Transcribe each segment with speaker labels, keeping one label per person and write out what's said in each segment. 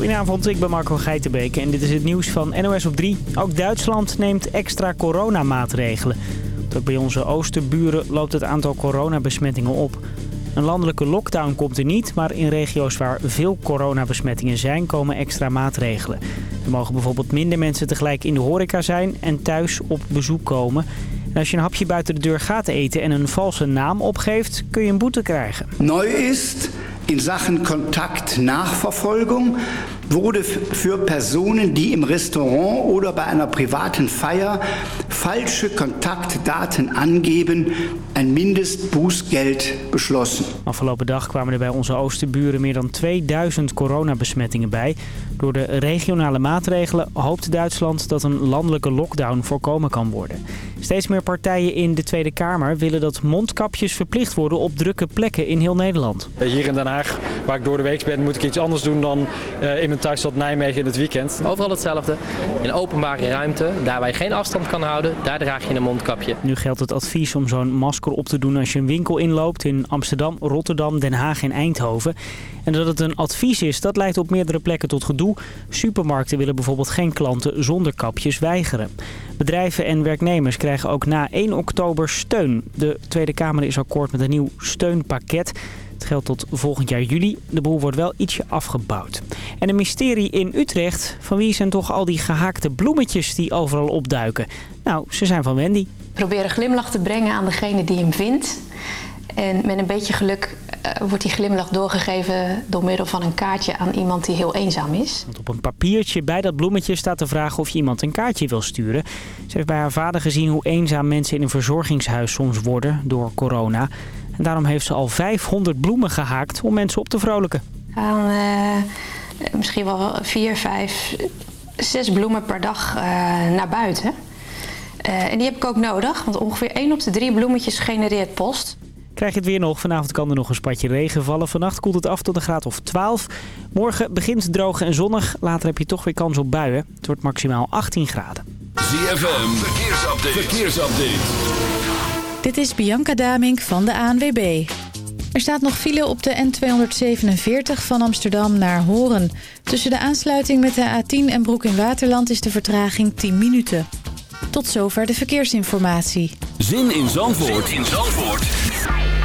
Speaker 1: Goedenavond, ik ben Marco Geitenbeek en dit is het nieuws van NOS op 3. Ook Duitsland neemt extra coronamaatregelen. Ook bij onze oosterburen loopt het aantal coronabesmettingen op. Een landelijke lockdown komt er niet, maar in regio's waar veel coronabesmettingen zijn komen extra maatregelen. Er mogen bijvoorbeeld minder mensen tegelijk in de horeca zijn en thuis op bezoek komen. En als je een hapje buiten de deur gaat eten en een valse naam opgeeft, kun je een boete krijgen.
Speaker 2: Neu ist in Sachen Kontaktnachverfolgung wurde für Personen, die im Restaurant oder bei einer privaten Feier falsche Kontaktdaten angeben, ein Mindestbußgeld beschlossen.
Speaker 1: Afgelopen dag kwamen er bij onze oosterburen meer dan 2000 coronabesmettingen bij. Door de regionale maatregelen hoopt Duitsland dat een landelijke lockdown voorkomen kan worden. Steeds meer partijen in de Tweede Kamer willen dat mondkapjes verplicht worden op drukke plekken in heel Nederland.
Speaker 3: Hier in Den Haag, waar ik door de week ben, moet ik iets anders doen dan uh, in mijn thuisstad Nijmegen in het weekend.
Speaker 4: Overal hetzelfde. In openbare ruimte, daar waar je geen afstand kan houden, daar draag je een mondkapje.
Speaker 1: Nu geldt het advies om zo'n masker op te doen als je een winkel inloopt in Amsterdam, Rotterdam, Den Haag en Eindhoven. En dat het een advies is, dat leidt op meerdere plekken tot gedoe. Supermarkten willen bijvoorbeeld geen klanten zonder kapjes weigeren. Bedrijven en werknemers krijgen ook na 1 oktober steun. De Tweede Kamer is akkoord met een nieuw steunpakket. Het geldt tot volgend jaar juli. De boel wordt wel ietsje afgebouwd. En een mysterie in Utrecht. Van wie zijn toch al die gehaakte bloemetjes die overal opduiken? Nou, ze zijn van Wendy.
Speaker 5: Probeer een glimlach te brengen aan degene die hem vindt. En met een beetje geluk uh, wordt die glimlach doorgegeven door middel van een kaartje aan iemand die heel eenzaam is.
Speaker 1: Want op een papiertje bij dat bloemetje staat de vraag of je iemand een kaartje wil sturen. Ze heeft bij haar vader gezien hoe eenzaam mensen in een verzorgingshuis soms worden door corona. En daarom heeft ze al 500 bloemen gehaakt om mensen op te vrolijken.
Speaker 5: Gaan uh, misschien wel vier, vijf, zes bloemen per dag uh, naar buiten. En die heb ik ook nodig, want ongeveer 1 op de 3 bloemetjes genereert post.
Speaker 1: Krijg je het weer nog. Vanavond kan er nog een spatje regen vallen. Vannacht koelt het af tot een graad of 12. Morgen begint droog en zonnig. Later heb je toch weer kans op buien. Het wordt maximaal 18 graden.
Speaker 6: ZFM, verkeersupdate. verkeersupdate.
Speaker 7: Dit is Bianca Damink van de ANWB. Er staat nog file op de N247 van Amsterdam naar Horen. Tussen de aansluiting met de A10 en Broek in Waterland is de vertraging 10 minuten. Tot zover de verkeersinformatie.
Speaker 6: Zin in Zandvoort, zin in Zandvoort.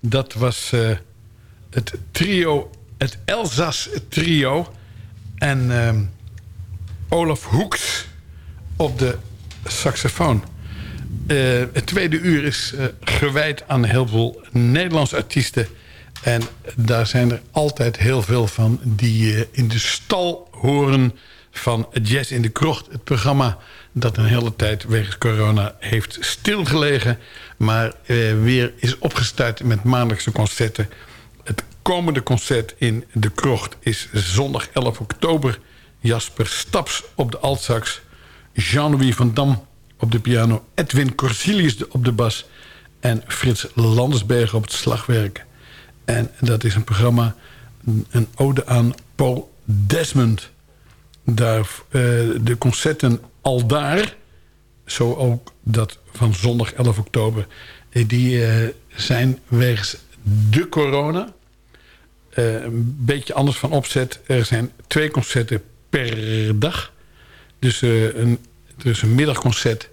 Speaker 8: Dat was uh, het trio, het Elzas trio. En uh, Olaf Hoeks op de saxofoon. Uh, het tweede uur is uh, gewijd aan heel veel Nederlandse artiesten. En daar zijn er altijd heel veel van die in de stal horen van Jazz in de Krocht. Het programma dat een hele tijd wegens corona heeft stilgelegen. Maar weer is opgestart met maandelijkse concerten. Het komende concert in de Krocht is zondag 11 oktober. Jasper Staps op de altsax. Jean-Louis van Dam op de piano. Edwin Corsilius op de bas. En Frits Landersberg op het slagwerk. En dat is een programma, een ode aan Paul Desmond. Daar, uh, de concerten al daar, zo ook dat van zondag 11 oktober... die uh, zijn wegens de corona... Uh, een beetje anders van opzet. Er zijn twee concerten per dag. Dus een, is een middagconcert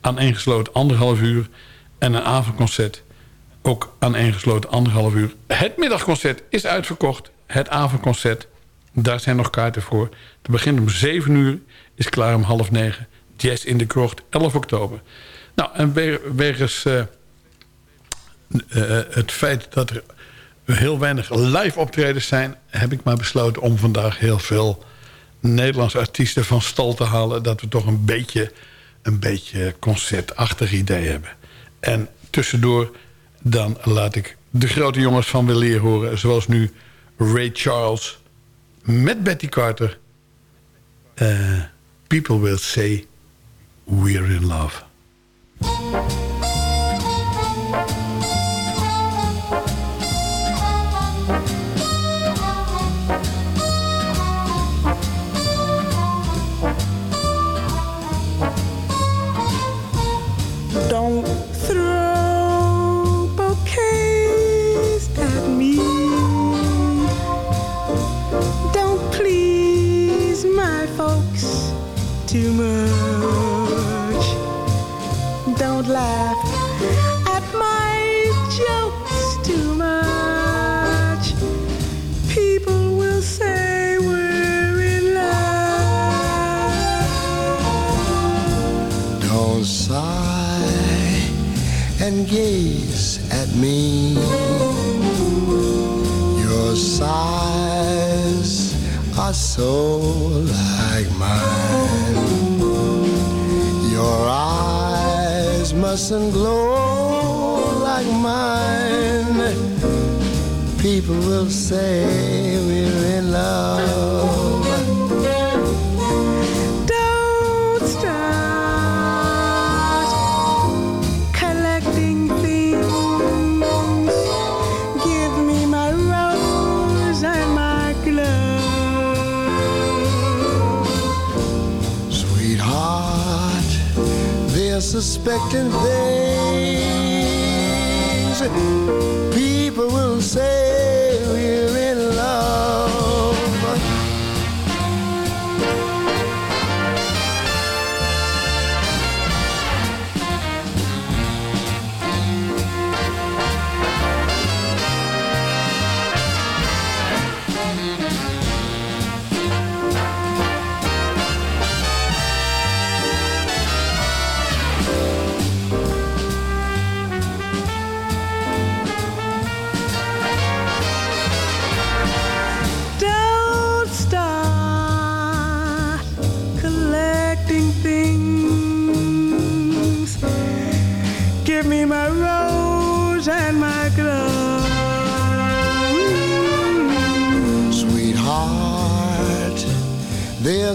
Speaker 8: aaneengesloten anderhalf uur... en een avondconcert ook aaneengesloten anderhalf uur. Het middagconcert is uitverkocht. Het avondconcert, daar zijn nog kaarten voor. Het begint om 7 uur, is klaar om half negen. Jazz in de Krocht, 11 oktober. Nou, en wegens uh, uh, het feit dat er heel weinig live optredens zijn... heb ik maar besloten om vandaag heel veel Nederlandse artiesten van stal te halen... dat we toch een beetje, een beetje concertachtig idee hebben. En tussendoor dan laat ik de grote jongens van Weleer horen. Zoals nu Ray Charles met Betty Carter. Uh, people will say we're in love.
Speaker 9: Too much. Don't laugh at my jokes too much. People will say we're in love.
Speaker 10: Don't sigh and gaze at me. Your sighs are so like mine. Mustn't glow like mine. People will say we're in love. Suspecting things. People will say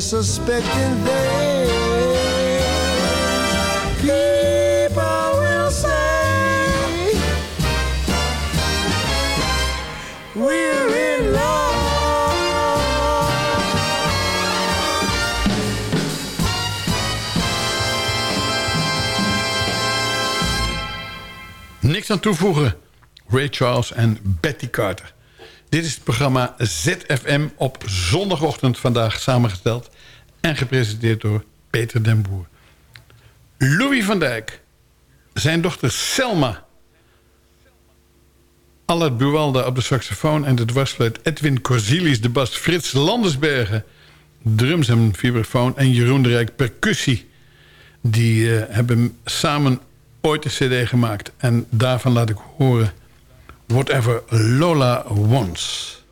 Speaker 10: suspecting things. Say in love.
Speaker 8: Niks aan toevoegen. Ray Charles en Betty Carter. Dit is het programma ZFM op zondagochtend vandaag samengesteld... en gepresenteerd door Peter den Boer. Louis van Dijk, zijn dochter Selma...
Speaker 11: Allard Buwalda op de saxofoon... en de dwarsfluit Edwin Corsilis, de bas Frits Landersbergen... drums en vibrafoon en Jeroen de Rijk percussie. Die uh, hebben samen ooit een cd gemaakt. En daarvan laat ik horen... Whatever Lola Wants.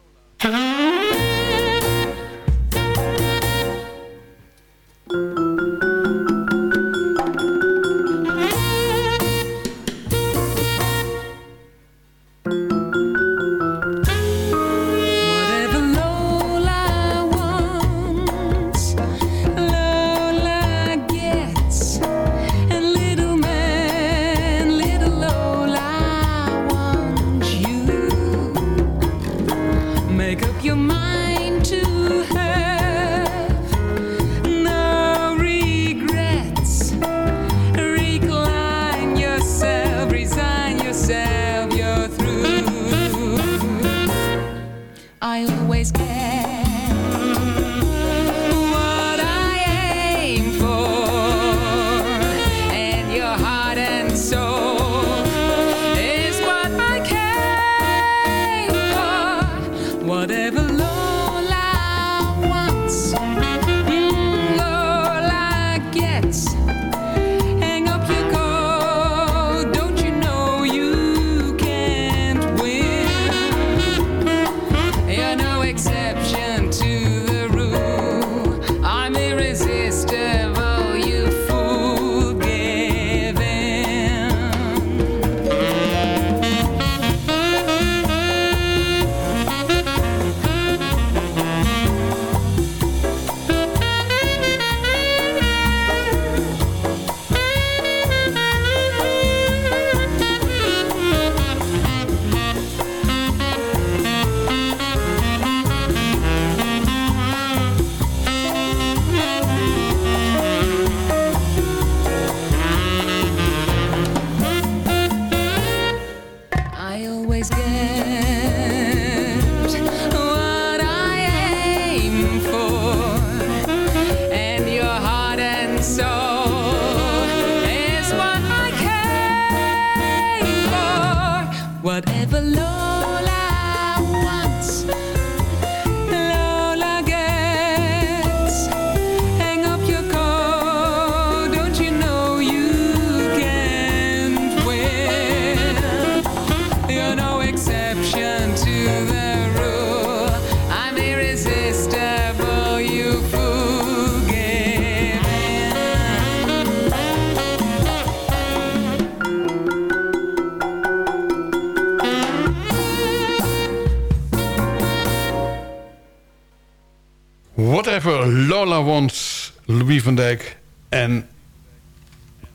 Speaker 11: Van Dijk en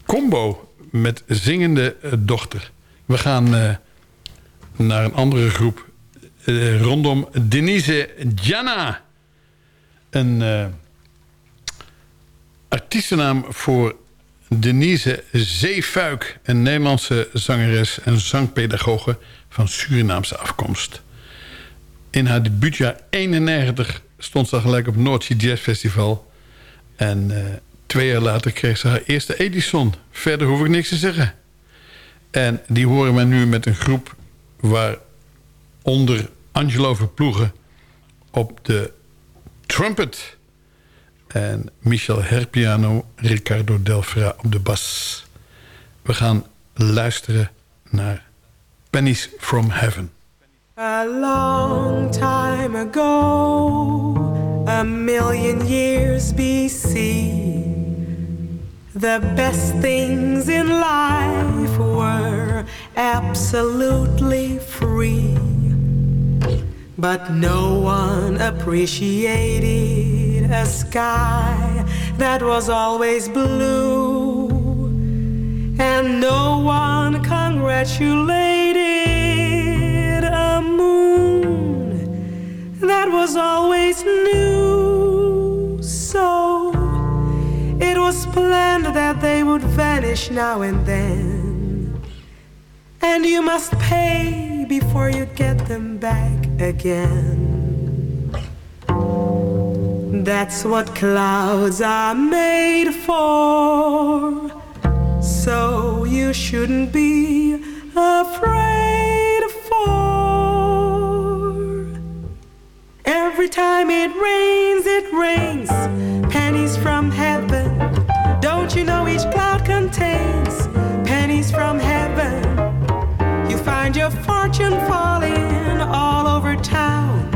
Speaker 11: Combo met zingende eh, dochter. We gaan uh, naar een andere groep uh, rondom Denise Jana. Een uh, artiestennaam voor Denise Zeefuik, een Nederlandse zangeres en zangpedagoge van Surinaamse afkomst. In haar debuutjaar 91 stond ze gelijk op Noordzee Jazz Festival. En uh, twee jaar later kreeg ze haar eerste Edison. Verder hoef ik niks te zeggen. En die horen we nu met een groep waaronder Angelo Verploegen op de trumpet. En Michel Herpiano, Ricardo Delfra op de bas. We gaan luisteren naar Pennies from Heaven.
Speaker 9: A long time ago, a million years BC, the best things in life were absolutely free. But no one appreciated a sky that was always blue, and no one congratulated a moon that was always new. So it was planned that they would vanish now and then. And you must pay before you get them back again. That's what clouds are made for. So you shouldn't be afraid for. Every time it rains, it rains pennies from heaven. Don't you know each cloud contains pennies from heaven? You find your fortune falling all over town.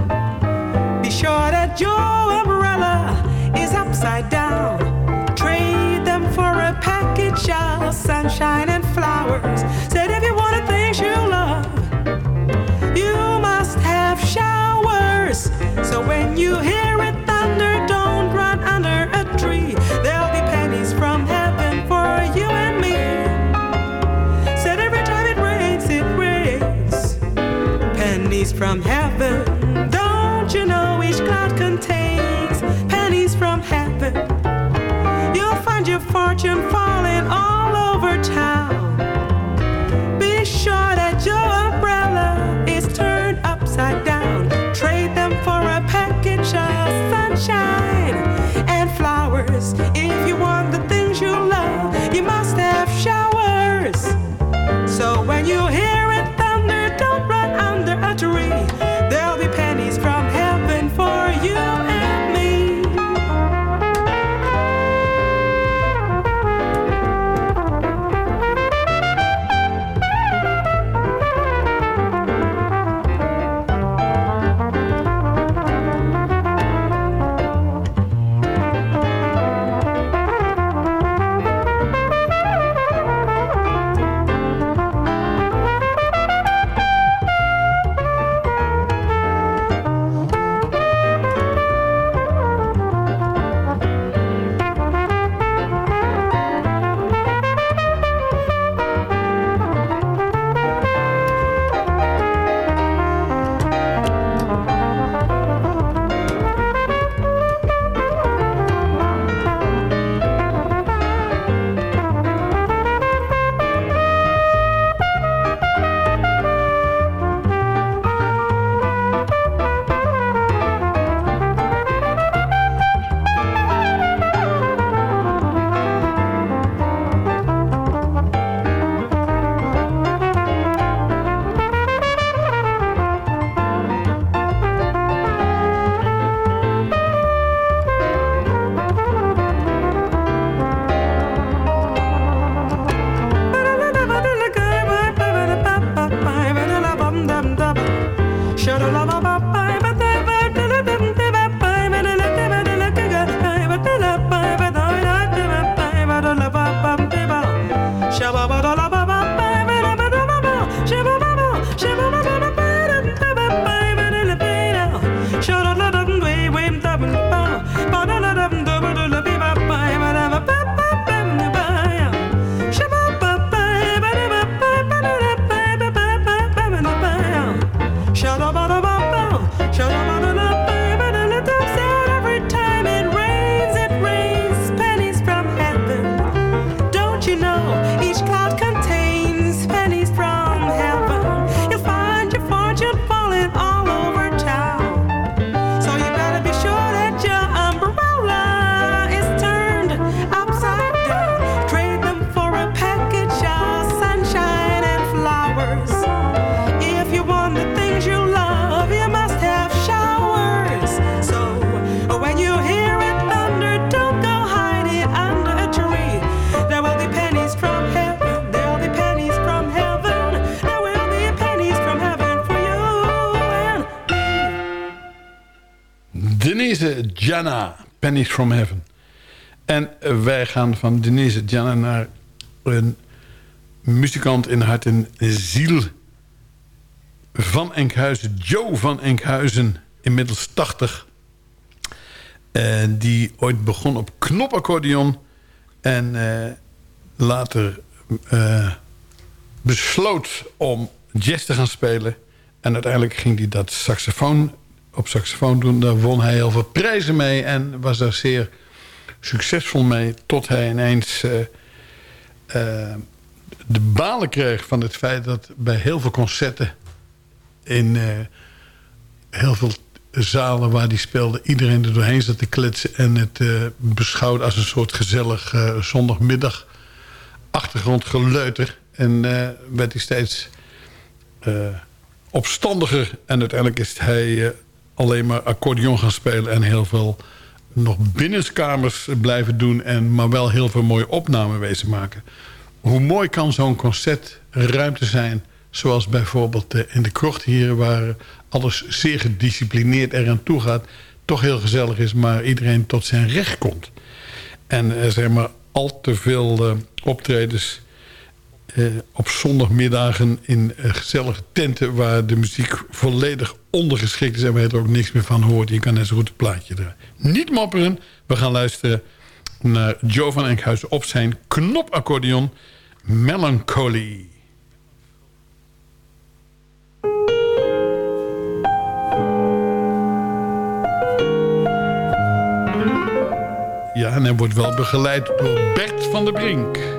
Speaker 9: Be sure that your umbrella is upside down. fortune for
Speaker 8: Jana, Pennies from Heaven. En wij gaan van Denise Jana naar een muzikant in hart en ziel van Enkhuizen. Joe van Enkhuizen, inmiddels 80. Eh, die ooit begon op knopaccordeon. En eh, later eh, besloot om jazz te gaan spelen. En uiteindelijk ging hij dat saxofoon op saxofoon doen. Daar won hij heel veel prijzen mee. En was daar zeer succesvol mee. Tot hij ineens eh, eh, de balen kreeg van het feit dat bij heel veel concerten... in eh, heel veel zalen waar die speelde... iedereen er doorheen zat te kletsen... en het beschouwde als een soort gezellig zondagmiddag achtergrondgeleuter. En werd hij steeds opstandiger. En uiteindelijk is hij alleen maar accordeon gaan spelen... en heel veel nog binnenskamers blijven doen... en maar wel heel veel mooie opnamen wezen maken. Hoe mooi kan zo'n concertruimte zijn... zoals bijvoorbeeld eh, in de krocht hier... waar alles zeer gedisciplineerd eraan toe gaat... toch heel gezellig is, maar iedereen tot zijn recht komt. En er zijn maar al te veel uh, optredens eh, op zondagmiddagen in uh, gezellige tenten... waar de muziek volledig ondergeschikt is en waar je er ook niks meer van hoort. Je kan net zo goed het plaatje draaien. Niet mopperen, we gaan luisteren naar Joe van Enkhuizen... op zijn knopaccordeon Melancholy. Ja, en hij wordt wel begeleid door Bert van der Brink.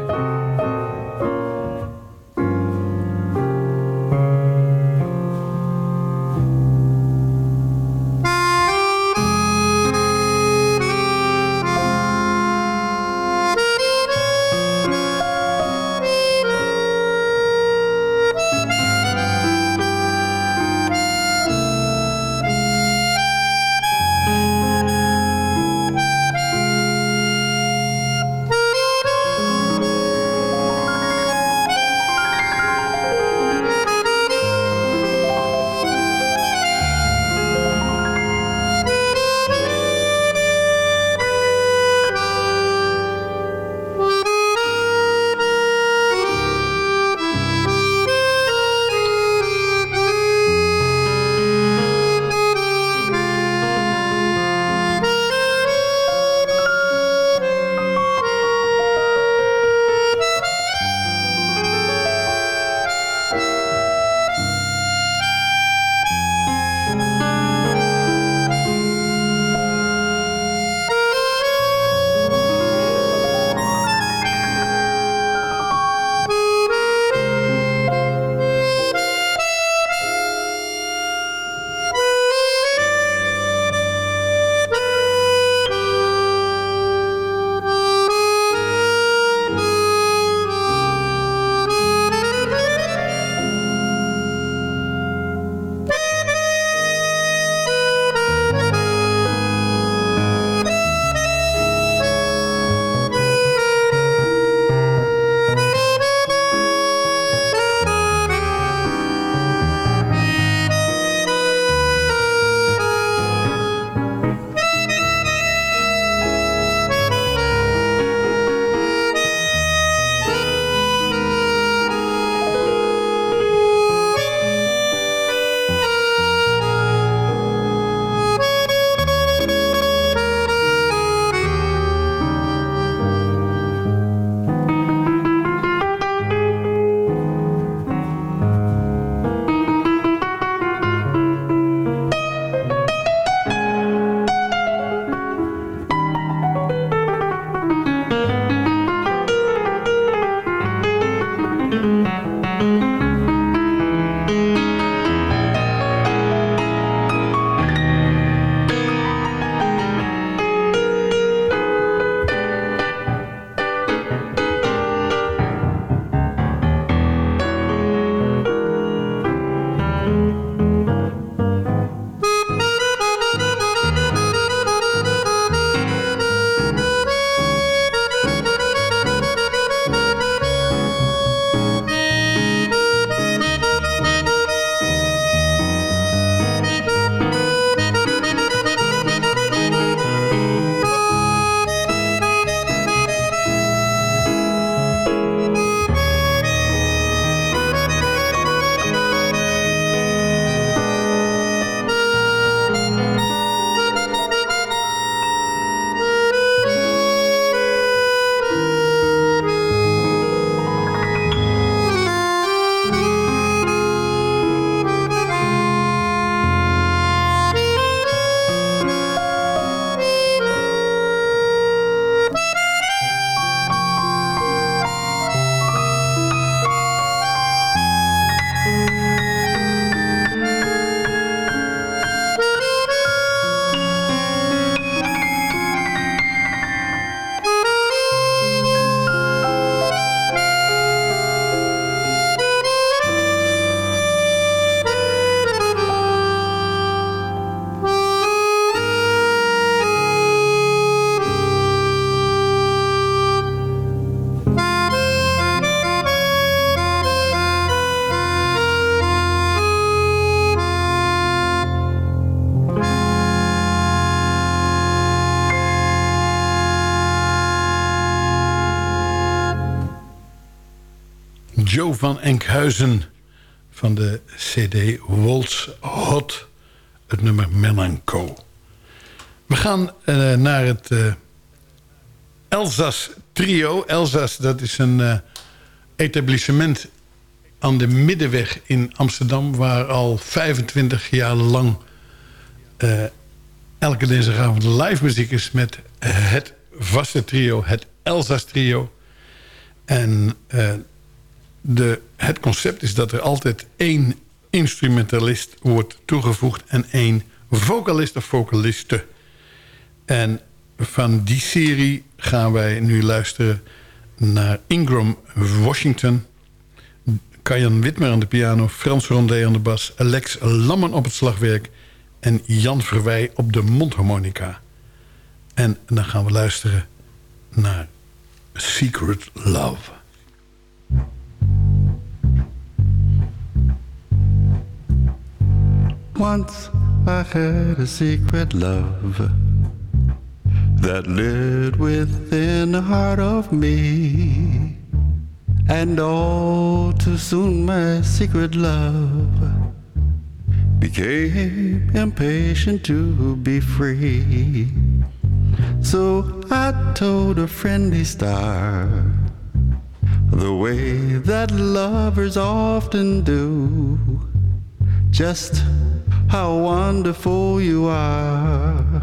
Speaker 8: Van Enkhuizen van de CD Waltz Hot, het nummer Melanco. We gaan uh, naar het uh, Elzas Trio. Elzas, dat is een uh, etablissement aan de Middenweg in Amsterdam... waar al 25 jaar lang elke dinsdagavond live muziek is... met het vaste trio, het Elzas Trio. En de, het concept is dat er altijd één instrumentalist wordt toegevoegd... en één vocalist of vocaliste. En van die serie gaan wij nu luisteren naar Ingram Washington... Kajan Witmer aan de piano, Frans Rondé aan de bas... Alex Lammen op het slagwerk en Jan Verwij op de mondharmonica. En dan gaan we luisteren naar Secret Love.
Speaker 12: Once I had a secret love that lived within the heart of me. And all too soon my secret love became impatient to be free. So I told a friendly star the way that lovers often do. Just how wonderful you are,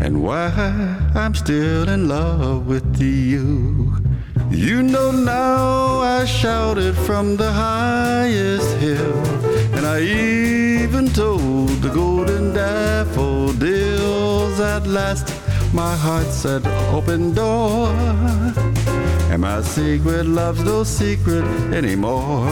Speaker 12: and why I'm still in love with you. You know now I shouted from the highest hill, and I even told the golden daffodils at last my heart's an open door, and my secret love's no secret anymore.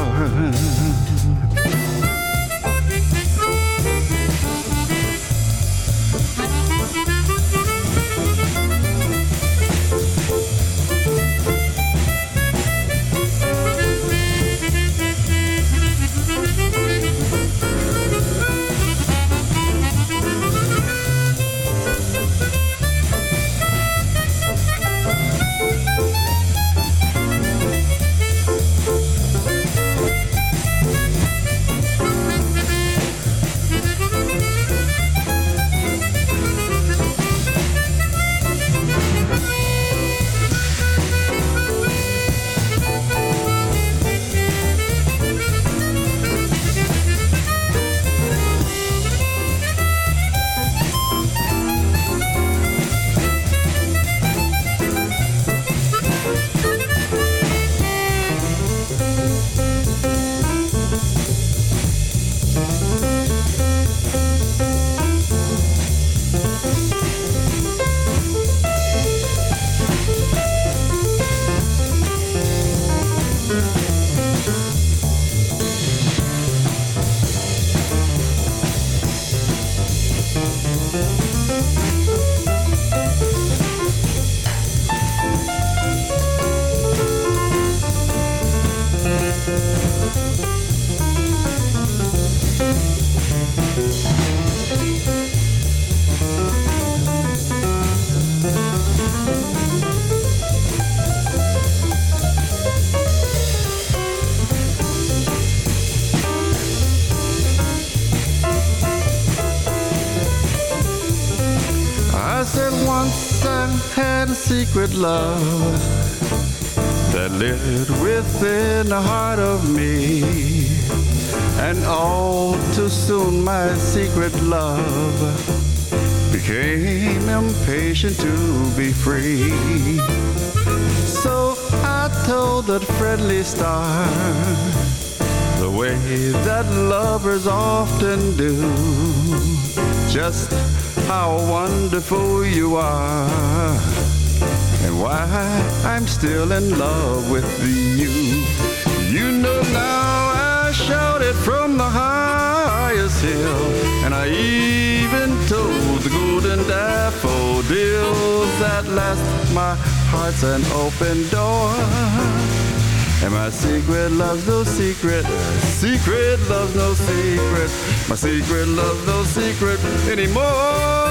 Speaker 12: Love that lived within the heart of me. And all too soon my secret love became impatient to be free. So I told that friendly star the way that lovers often do. Just how wonderful you are and why I'm still in love with you. You know now I shouted from the highest hill, and I even told the golden daffodils at last my heart's an open door. And my secret love's no secret, secret love's no secret, my secret love's no secret anymore.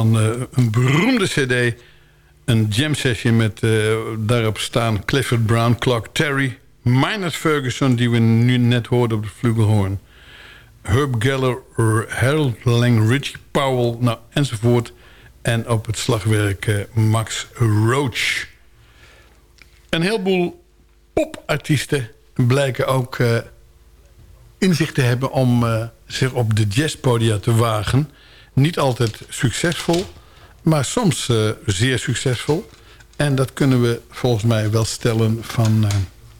Speaker 8: Van eh, een beroemde cd. Een jam session met eh, daarop staan Clifford Brown, Clark Terry... Minus Ferguson, die we nu net hoorden op de flugelhoorn. Herb Geller, Harold Lang, Richie Powell, nou, enzovoort. En op het slagwerk eh, Max Roach. Een heleboel popartiesten blijken ook inzicht te hebben... om zich op de jazzpodia te wagen. Niet altijd succesvol, maar soms uh, zeer succesvol. En dat kunnen we volgens mij wel stellen van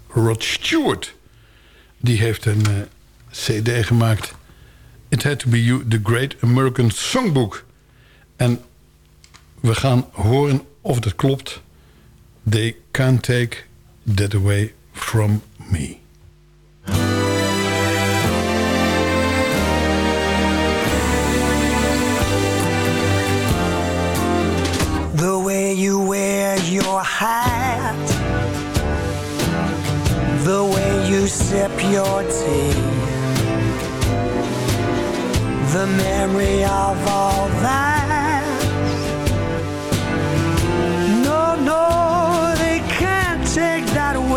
Speaker 8: Rod Stewart. Die heeft een cd gemaakt... It Had To Be You, The Great American Songbook. En we gaan horen of dat klopt. They can't take that away from me.
Speaker 13: Hat. The way you sip your tea. The memory of all that. No, no, they can't take that away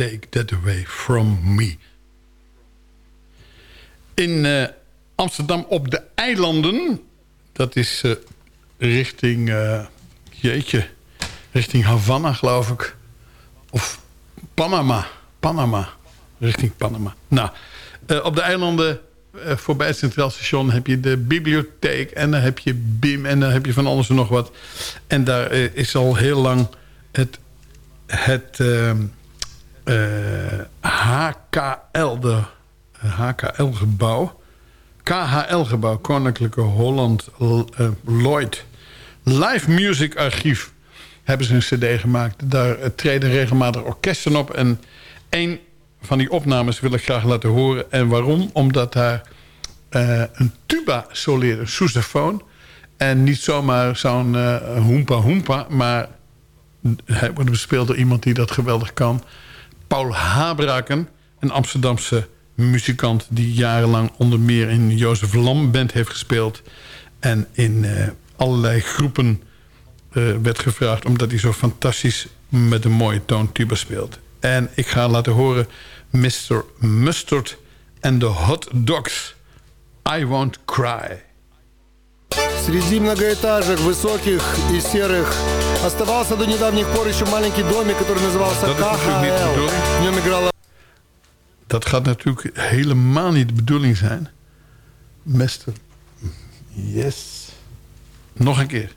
Speaker 13: take that away from me.
Speaker 8: In eh, Amsterdam op de eilanden... dat is eh, richting... eh, jeetje...
Speaker 14: richting Havana, geloof ik. Of Panama. Panama. Richting Panama. Nou, op de eilanden voorbij het Centraal Station heb je de bibliotheek. En dan heb je BIM en dan heb je van alles en nog wat. En daar is al heel lang het, het HKL, de HKL-gebouw. KHL-gebouw, Koninklijke Holland Lloyd. Live Music Archief hebben ze een cd gemaakt. Daar treden regelmatig orkesten op. En één van die opnames wil ik graag laten horen. En waarom? Omdat daar een tuba soleert, een sousaphone. En niet zomaar zo'n uh, hoempa hoempa, maar hij wordt bespeeld door iemand die dat geweldig kan. Paul Habraken, een Amsterdamse muzikant... die jarenlang onder meer in Jozef Lam Band heeft gespeeld... en in uh, allerlei groepen werd gevraagd... omdat hij zo fantastisch met een mooie toon tuba speelt. En ik ga laten horen Mr. Mustard and the Hot Dogs. I Won't Cry.
Speaker 15: Среди многоэтажек, высоких и серых оставался до недавних пор еще маленький домик, который назывался КХЛ. В нем играла...
Speaker 14: Dat gaat natuurlijk helemaal niet de bedoeling zijn. Mester. Yes. Nog een keer.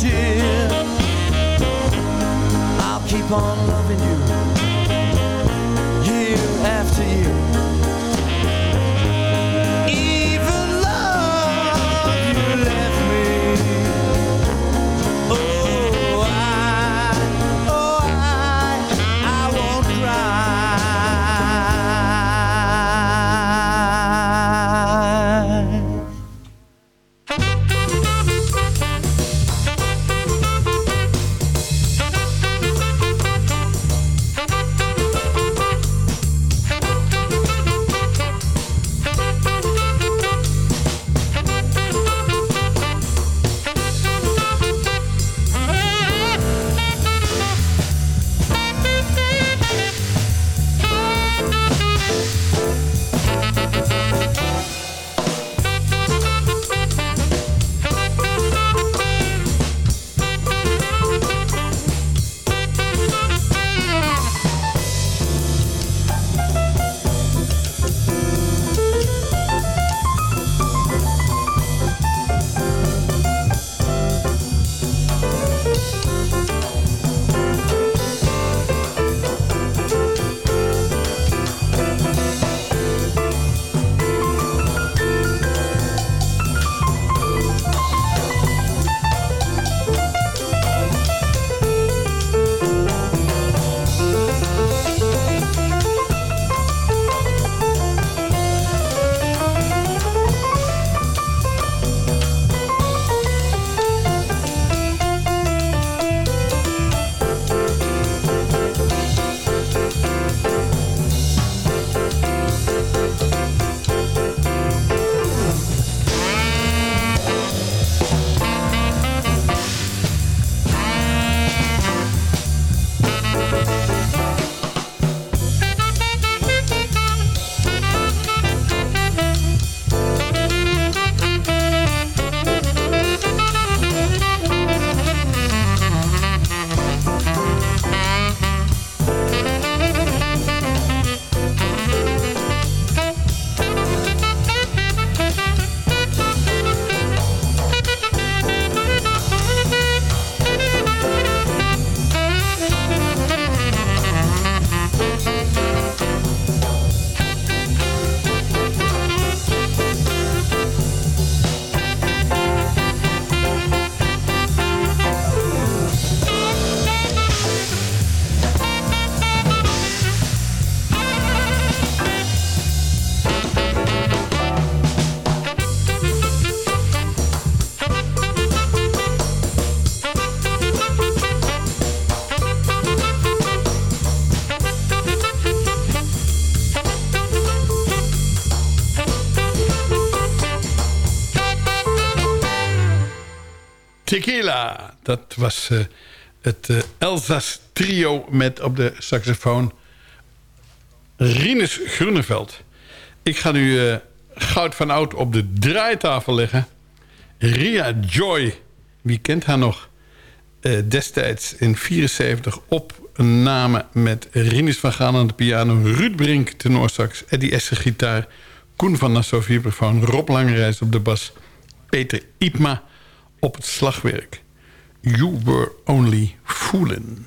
Speaker 14: dear. I'll keep on loving you year after year.
Speaker 8: Was uh, het uh, Elzas trio met op de saxofoon Rinus Groeneveld. Ik ga nu uh, goud van oud op de draaitafel leggen. Ria Joy, wie kent haar nog? destijds in 74 opname met Rinus van Gaan aan de piano... Ruud Brink tenorsax, Eddie Esser gitaar... Koen van Nassau vibrafoon, Rob Langerijs op de bas... Peter Ipma op het slagwerk. You were only fooling.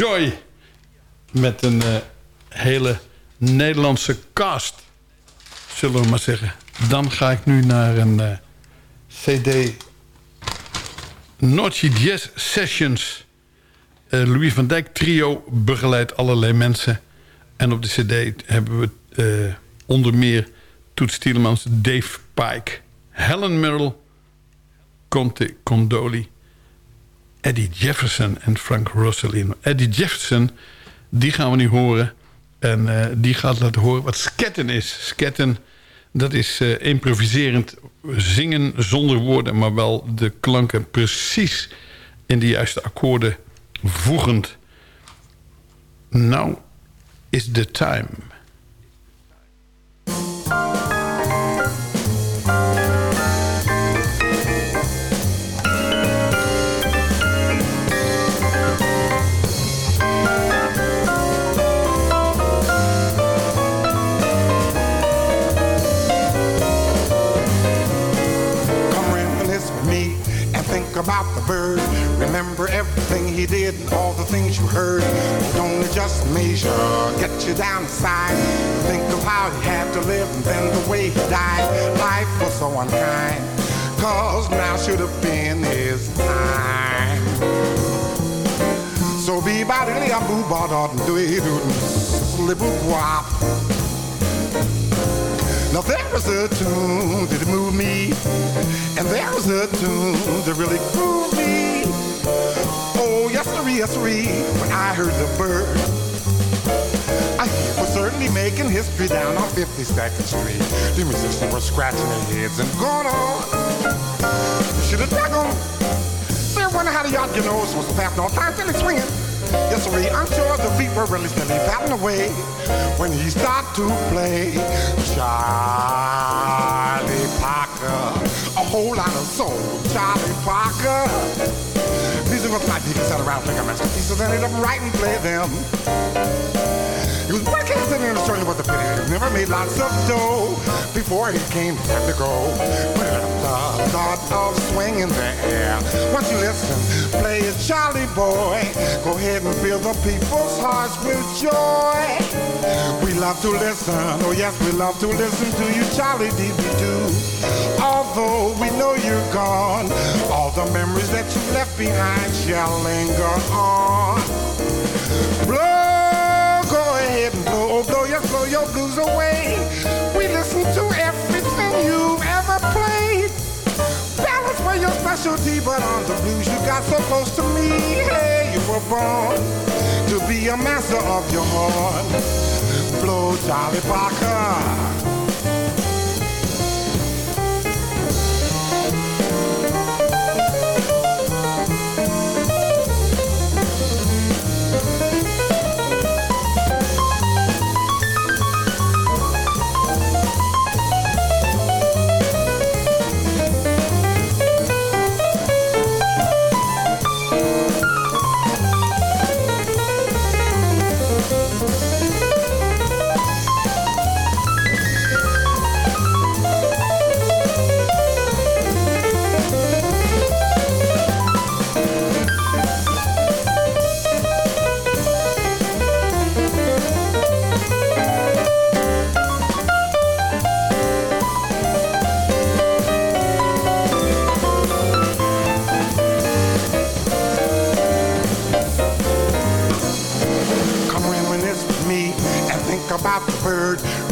Speaker 8: Joy. Met een eh, hele Nederlandse cast. Zullen we maar zeggen. Dan ga ik nu naar een eh, cd. Noordje Jazz Sessions. Eh, Louis van Dijk trio begeleidt allerlei mensen. En op de cd hebben we onder meer Toets Tielemans, Dave Pike... Helen Merrill, Conte Condoli... Eddie Jefferson en Frank Rossellino. Eddie Jefferson, die gaan we nu horen. En eh, die gaat laten horen wat sketten is. Sketten, dat is eh, improviserend zingen zonder woorden... maar wel de klanken precies in de juiste akkoorden voegend. Now is the time.
Speaker 16: Everything he did and all the things you heard. Don't adjust measure, get you down inside. Think of how he had to live and then the way he died. Life was so unkind. Cause now should have been his time. So be it, I'm boo bad do it, wop. Now there was a tune that moved me, and there was a tune that really grooved me. Oh, yes, sirree, yes, sirree, when I heard the bird. I was certainly making history down on 52nd Street. The musicians were scratching their heads and going on. Should have dug 'em. They wonder how the yacht, you know, was passing all time it's swinging. Yes, I'm sure the feet were really steadily batting away when he started to play Charlie Parker. A whole lot of soul, Charlie Parker. Music was he could sit around thinking masterpieces and ended up write and play them. He was sitting in the struggle with the pity. Never made lots of dough before he came time to go. But the thought of swinging the air. Once you listen, play it, Charlie boy. Go ahead and fill the people's hearts with joy. We love to listen, oh yes, we love to listen to you, Charlie D.B.Do. Although we know you're gone, all the memories that you left behind shall linger on. Blow, go ahead and blow, oh blow, yes, blow your blues away. We listen to everything you've ever played. Ballads were your specialty, but on the blues you got so close to me. Hey, you were born to be a master of your horn. Blow, Charlie Parker.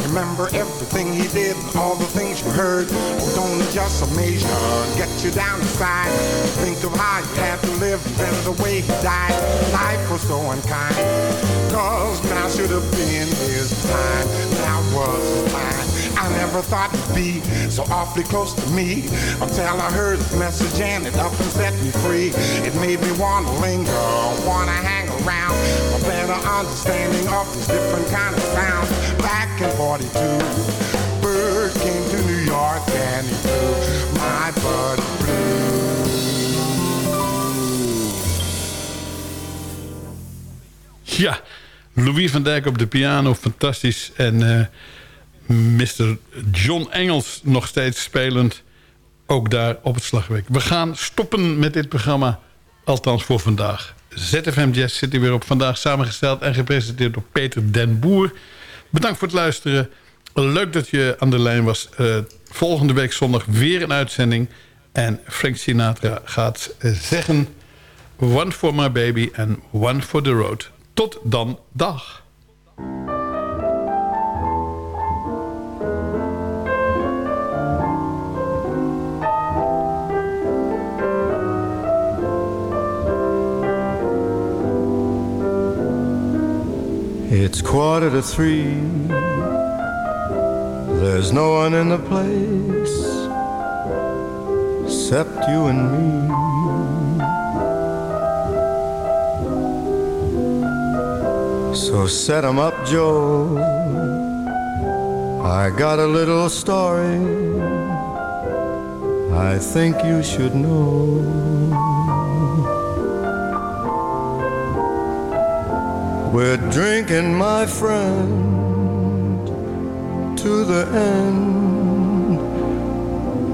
Speaker 16: Remember everything he did all the things you heard. Oh, don't adjust a measure, get you down inside. Think of how you had to live then the way he died. Life was so unkind. Cause now should have been his time. Now was time. I never thought it'd be so awfully close to me until I heard his message and it up and set me free. It made me wanna linger, wanna hang around a better understanding of these different kind of sounds. Back in 42, Bird came to New York and he blew my bud blue.
Speaker 8: Ja, Louis van Dijk op de piano, fantastisch. En eh, Mr. John Engels nog steeds spelend. Ook daar op het slagwerk. We gaan stoppen met dit programma. Althans voor vandaag. ZFM Jazz zit hier weer op. Vandaag samengesteld en gepresenteerd door Peter den Boer. Bedankt voor het luisteren. Leuk dat je aan de lijn was. Eh, volgende week zondag weer een uitzending. En Frank Sinatra gaat zeggen... One for my baby and one for the road. Tot dan, dag.
Speaker 10: It's quarter to three. There's no one in the place except you and me. So set 'em up, Joe. I got a little story I think you should know. We're drinking, my friend, to the end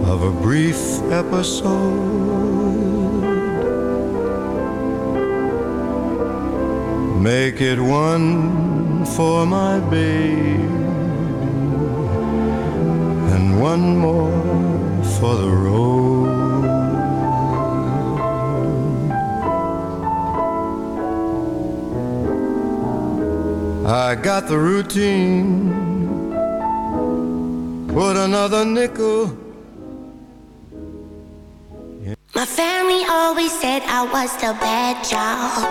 Speaker 10: of a brief episode. Make it one for my baby and one more for the road. I got the routine. Put another nickel.
Speaker 17: My family always said I was the bad child,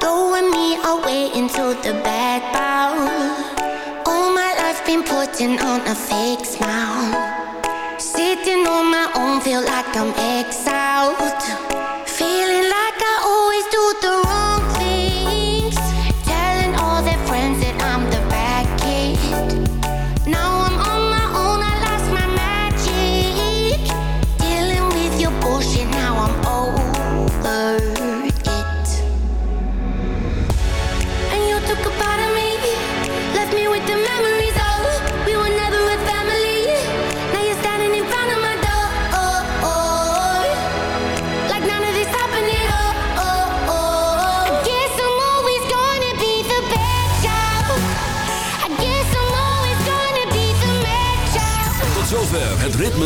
Speaker 17: throwing me away into the bad bowl. All my life been putting on a fake smile, sitting on my own, feel like I'm exiled,